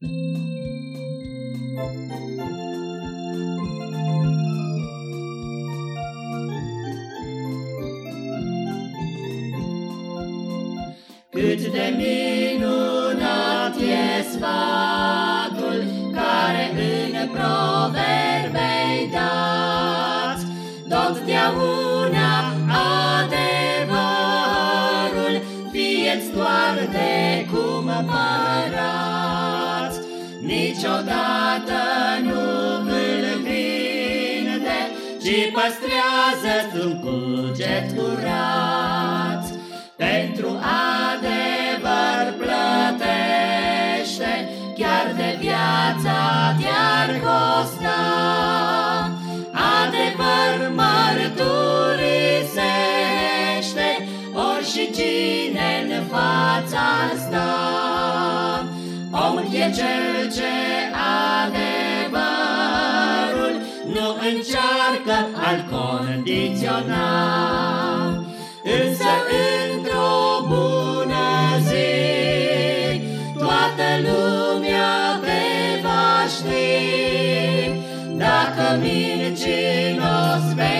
Cât de minunat e sfatul care în proverbei dat, Totdeauna adevărul fie-ți doar de cumpărat, Niciodată nu îl vinde, ci păstrează-ți un cuget curat. Pentru adevăr plătește, chiar de viața te-ar costa. Adevăr mărturisește, ori și cine în fața sta. Om e cel ce adevărul nu încearcă al condiționa. Însă într-o bună zi Toată lumea te va ști Dacă mincinos vei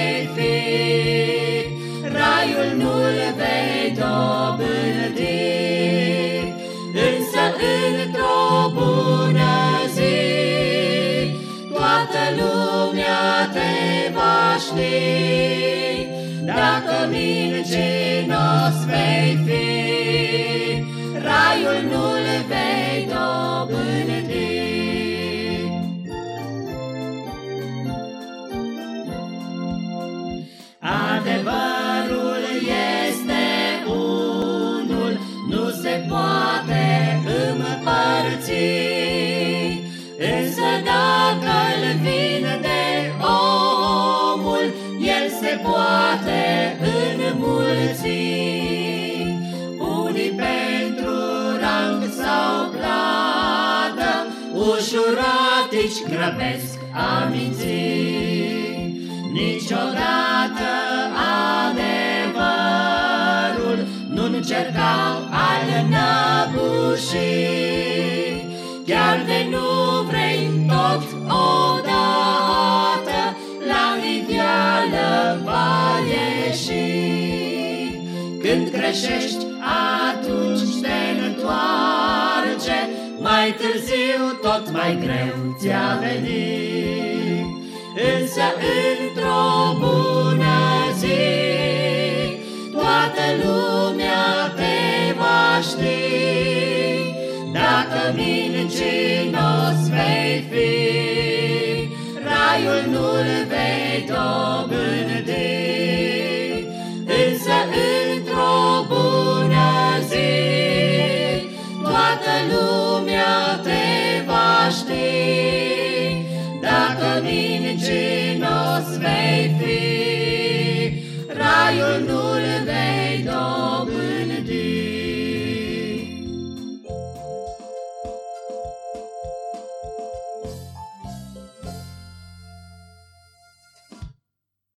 ști dacă mincinos vei fi, raiul nu-l vei dobândi. Adevărul este unul, nu se poate împărți, însă dacă-l plată, ușuratici grăbesc a minți. Niciodată adevărul nu încercau al năbușii, chiar de nu vrei tot odată, la iveală va ieși. Când greșești, atunci mai târziu tot mai greu ți-a venit. Însă într-o bună zi, toată lumea te va ști. Dacă mincinos vei fi, raiul nu-l vei dobândi. raiul nu-l vei dobândi.